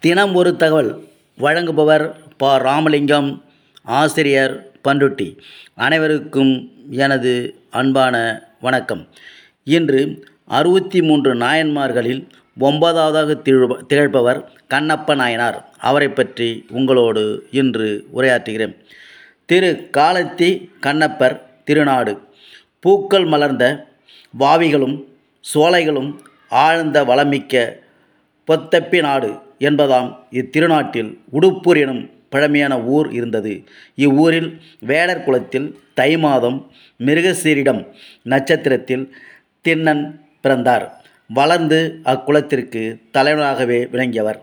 தினம் ஒரு தகவல். வழங்குபவர் ப. ராமலிங்கம் ஆசிரியர் பண்ருட்டி அனைவருக்கும் எனது அன்பான வணக்கம். இன்று அறுபத்தி மூன்று நாயன்மார்களில் ஒன்பதாவதாக திகழ் திகழ்பவர் கண்ணப்ப நாயனார். அவரை பற்றி உங்களோடு இன்று உரையாற்றுகிறேன். திரு. காலத்தி கண்ணப்பர் திருநாடு. பூக்கள் மலர்ந்த வாவிகளும் சோலைகளும் ஆழ்ந்த வளமிக்க பொத்தப்பி நாடு. என்பதாம் இத்திருநாட்டில் உடுப்பூர் எனும் பழமையான ஊர் இருந்தது. இவ்வூரில் வேடர் குலத்தில் தை மாதம் மிருகசீரிடம் நட்சத்திரத்தில் திண்ணன் பிறந்தார். வளர்ந்து அக்குலத்திற்கு தலைவனாகவே விளங்கியவர்.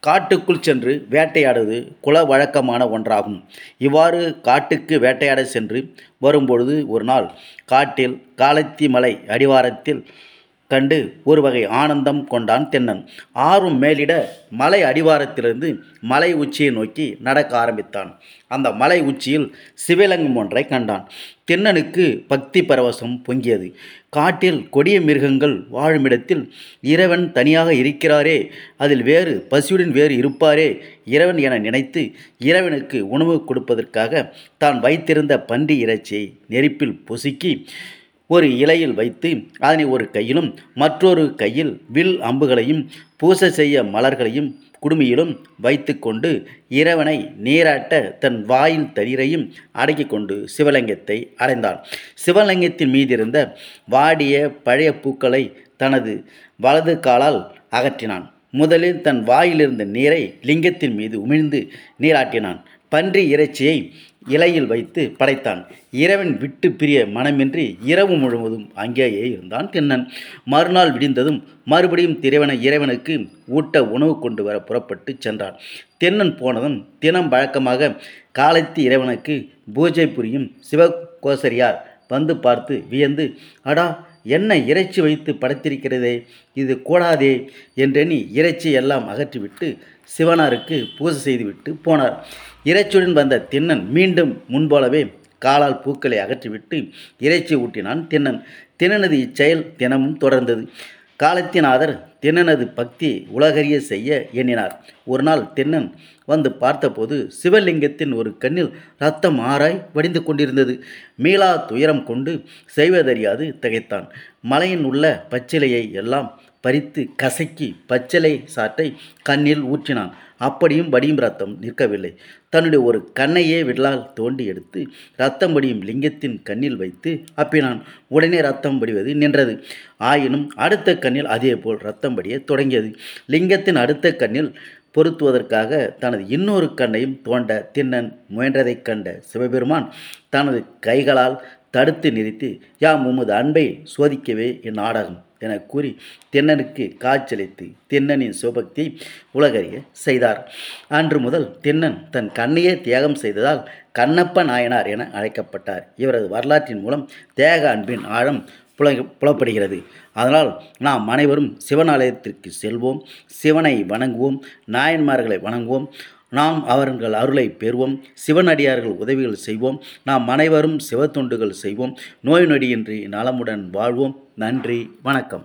காட்டுக்குள் சென்று வேட்டையாடுவது குல வழக்கமான ஒன்றாகும். இவ்வாறு காட்டுக்கு வேட்டையாட சென்று வரும்பொழுது ஒரு நாள் காட்டில் காலத்தி மலை அடிவாரத்தில் கண்டு ஒரு வகை ஆனந்தம் கொண்டான் தென்னன். ஆறும் மேலிட மலை அடிவாரத்திலிருந்து மலை உச்சியை நோக்கி நடக்க ஆரம்பித்தான். அந்த மலை உச்சியில் சிவலிங்கம் ஒன்றை கண்டான். தென்னனுக்கு பக்தி பரவசம் பொங்கியது. காட்டில் கொடிய மிருகங்கள் வாழுமிடத்தில் இறைவன் தனியாக இருக்கிறாரே அதில் வேறு பசியுடன் வேறு இருப்பாரே இறைவன் என நினைத்து இறைவனுக்கு உணவு கொடுப்பதற்காக தான் வைத்திருந்த பன்றி இறைச்சியை நெருப்பில் பொசுக்கி ஒரு இலையில் வைத்து அதனை ஒரு கையிலும் மற்றொரு கையில் வில் அம்புகளையும் பூசை செய்ய மலர்களையும் குடுமியிலும் வைத்து கொண்டு இறைவனை நீராட்ட தன் வாயில் தண்ணீரையும் அடக்கி கொண்டு சிவலிங்கத்தை அடைந்தான். சிவலிங்கத்தின் மீதிருந்த வாடிய பழைய பூக்களை தனது வலது காலால் அகற்றினான். முதலில் தன் வாயிலிருந்த நீரை லிங்கத்தின் மீது உமிழ்ந்து நீராட்டினான். பன்றி இறைச்சியை இலையில் வைத்து படைத்தான். இறைவன் விட்டு பிரிய மனமின்றி இரவு முழுவதும் அங்கேயே இருந்தான் தின்னன் மறுநாள் விடிந்ததும் மறுபடியும் திரைவன இறைவனுக்கு ஊட்ட உணவு கொண்டு வர புறப்பட்டு சென்றான். தென்னன் போனதும் தினம் வழக்கமாக காலத்தி இறைவனுக்கு பூஜை புரியும் சிவகோசரியார் வந்து பார்த்து வியந்து அடா என்ன இறைச்சி வைத்து படைத்திருக்கிறதே? இது கூடாதே என்றெண்ணி இறைச்சி எல்லாம் அகற்றிவிட்டு சிவனாருக்கு பூஜை செய்துவிட்டு போனார். இறைச்சியுடன் வந்த தின்னன் மீண்டும் முன்போலவே காலால் பூக்களை அகற்றிவிட்டு இறைச்சி ஊட்டினான் தின்னன். தின்னனது இச்செயல் தினமும் தொடர்ந்தது. காலத்தினாதர் தென்னனது பக்தி உலகறிய செய்ய எண்ணினார். ஒரு நாள் தின்னன் வந்து பார்த்தபோது சிவலிங்கத்தின் ஒரு கண்ணில் ரத்தம் ஆராய் வடிந்து கொண்டிருந்தது. மீளா துயரம் கொண்டு செய்வதறியாது திகைத்தான். மலையின் உள்ள பச்சிலையை எல்லாம் பறித்து கசக்கி பச்சிலை சாற்றை கண்ணில் ஊற்றினான். அப்படியும் வடியும் ரத்தம் நிற்கவில்லை. தன்னுடைய ஒரு கண்ணையே விடலால் தோண்டி எடுத்து ரத்தம் வடியும் லிங்கத்தின் கண்ணில் வைத்து அப்பினான். உடனே ரத்தம் வடிவது நின்றது. ஆயினும் அடுத்த கண்ணில் அதேபோல் ரத்தம் வடிய தொடங்கியது. லிங்கத்தின் அடுத்த கண்ணில் பொருத்துவதற்காக தனது இன்னொரு கண்ணையும் தோண்ட தின்னன் முயன்றதைக் கண்ட சிவபெருமான் தனது கைகளால் தடுத்து நிறுத்தி யாம் உமது அன்பை சோதிக்கவே என் என கூறி தென்னனுக்கு காய்ச்சலித்து தென்னனின் சிவபக்தியை உலகறிய செய்தார். அன்று முதல் தென்னன் தன் கண்ணையே தியாகம் செய்ததால் கண்ணப்ப நாயனார் என அழைக்கப்பட்டார். இவரது வரலாற்றின் மூலம் தேக அன்பின் ஆழம் புல புலப்படுகிறது. அதனால் நாம் அனைவரும் சிவனாலயத்திற்கு செல்வோம் சிவனை வணங்குவோம் நாயன்மார்களை வணங்குவோம் நாம் அவர்கள் அருளை பெறுவோம் சிவனடியார்கள் உதவிகள் செய்வோம் நாம் அனைவரும் சிவத்தொண்டுகள் செய்வோம். நோய் நொடியின்றி நலமுடன் வாழ்வோம். நன்றி வணக்கம்.